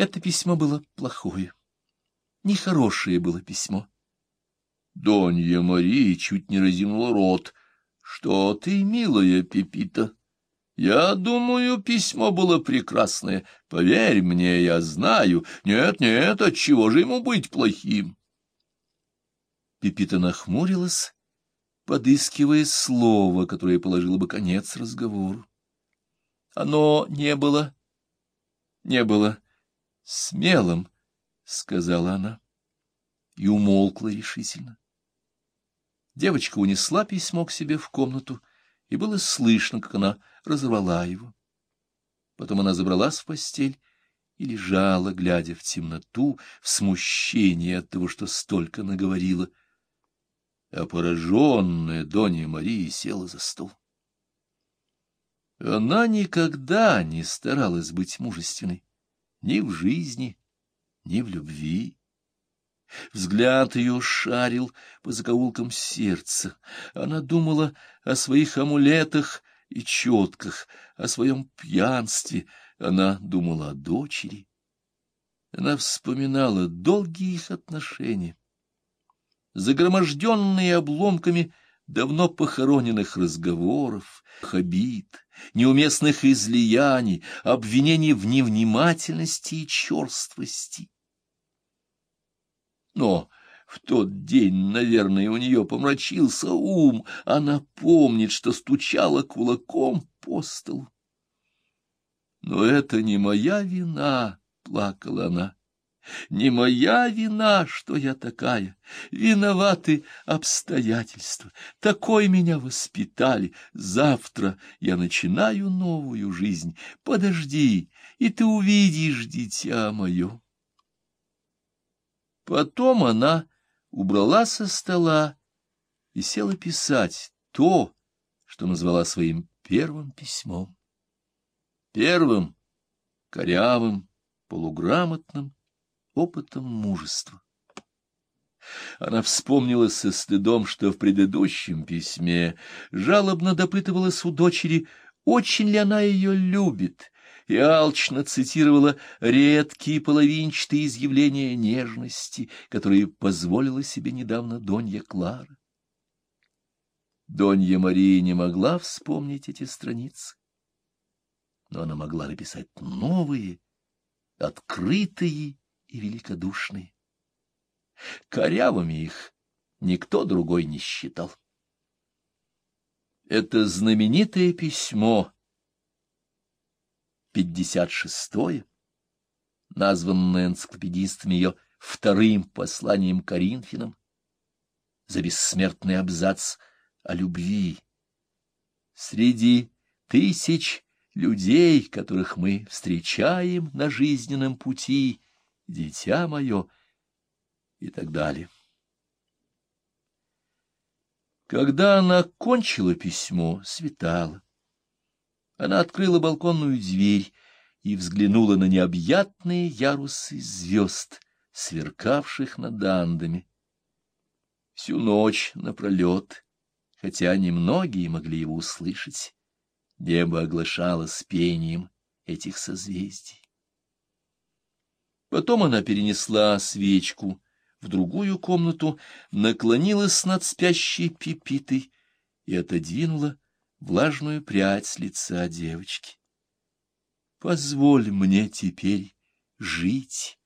Это письмо было плохое. Нехорошее было письмо. Донья Мария чуть не разинула рот. — Что ты, милая Пепита? Я думаю, письмо было прекрасное. Поверь мне, я знаю. Нет, нет, отчего же ему быть плохим? Пепита нахмурилась, подыскивая слово, которое положило бы конец разговору. Оно не было, не было смелым, — сказала она, и умолкла решительно. Девочка унесла письмо к себе в комнату, и было слышно, как она разорвала его. Потом она забралась в постель и лежала, глядя в темноту, в смущении от того, что столько наговорила. А пораженная Донья Мария села за стол. Она никогда не старалась быть мужественной, ни в жизни, ни в любви. Взгляд ее шарил по закоулкам сердца. Она думала о своих амулетах и четках, о своем пьянстве. Она думала о дочери. Она вспоминала долгие их отношения, загроможденные обломками давно похороненных разговоров, обид, неуместных излияний, обвинений в невнимательности и черствости. Но в тот день, наверное, у нее помрачился ум. Она помнит, что стучала кулаком по столу. Но это не моя вина, — плакала она. Не моя вина, что я такая. Виноваты обстоятельства. Такой меня воспитали. Завтра я начинаю новую жизнь. Подожди, и ты увидишь, дитя мое. Потом она убрала со стола и села писать то, что назвала своим первым письмом. Первым, корявым, полуграмотным, опытом мужества. Она вспомнила со стыдом, что в предыдущем письме жалобно допытывалась у дочери, очень ли она ее любит, и алчно цитировала редкие половинчатые изъявления нежности, которые позволила себе недавно Донья Клара. Донья Мария не могла вспомнить эти страницы, но она могла написать новые, открытые и великодушные. Корявыми их никто другой не считал. Это знаменитое письмо, 56-е, названное энциклопедистами ее вторым посланием Коринфянам, за бессмертный абзац о любви. Среди тысяч людей, которых мы встречаем на жизненном пути, дитя мое, и так далее. Когда она кончила письмо, светало. Она открыла балконную дверь и взглянула на необъятные ярусы звезд, сверкавших над андами. Всю ночь напролет, хотя немногие могли его услышать, небо оглашалось пением этих созвездий. Потом она перенесла свечку в другую комнату, наклонилась над спящей пипитой и отодвинула влажную прядь с лица девочки. «Позволь мне теперь жить».